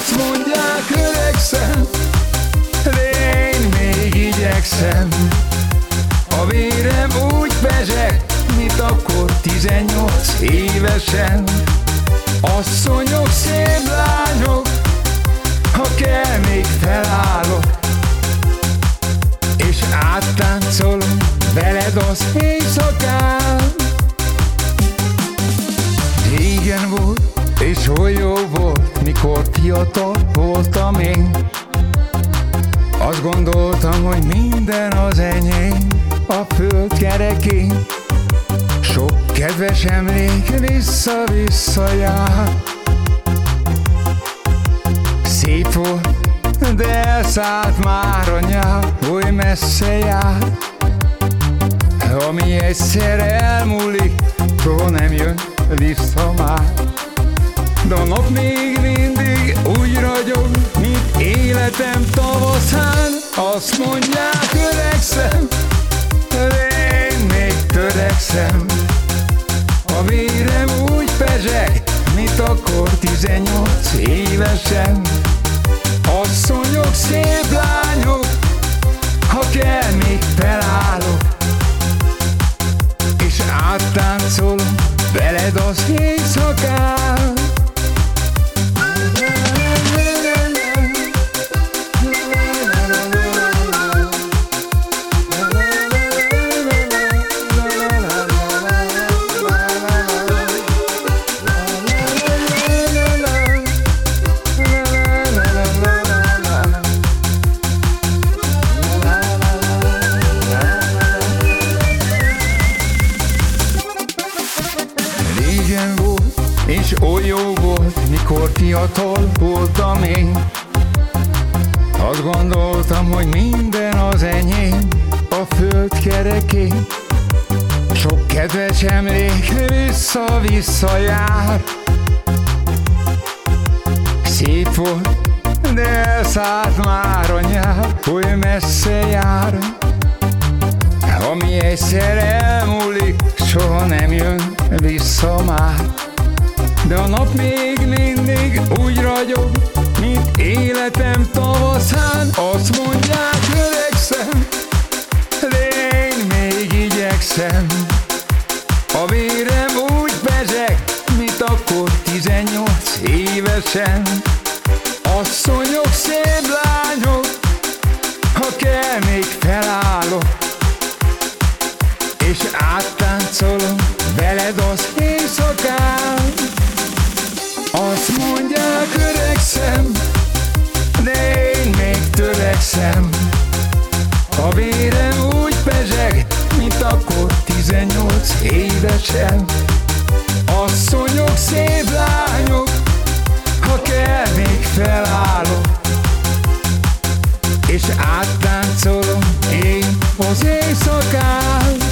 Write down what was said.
Azt mondják, öregszem, de én még igyekszem. A vérem úgy bezseg, mint akkor 18 évesen. Asszonyok, szép lányok, ha kell, még felállok, és áttáncolom veled az éjszakát. Volt, mikor fiatal voltam én. Azt gondoltam, hogy minden az enyém a föld kerekén. Sok kedves emlék vissza-vissza jár. Szép volt, de elszállt már a oly messze jár. Ami egyszer elmúlik, soha nem jön vissza már. De a nap még mindig ragyog, mint életem tavaszán. Azt mondják öregszem, de én még törekszem. A vérem úgy pezseg, mint akkor 18 évesen. Asszonyok, szép lányok, ha kell, még felállok és oly jó volt, mikor fiatal voltam én. Azt gondoltam, hogy minden az enyém, a föld kerekén. Sok kedves emlék vissza-vissza jár. Szép volt, de elszállt már a nyár, oly messze jár. Ami egyszer elmúlik, soha nem jön vissza már De a nap még mindig úgy ragyog, mint életem tavaszán. Azt mondják öregszem, de én még igyekszem. A vérem úgy bezeg, mint akkor 18 évesen. Asszonyok, szép lányok, ha kell, még felállok. És áttáncolom veled az éjszakán 18 évesen Asszonyok, szép lányok, ha kell, még felállok. És áttáncolom én az éjszakán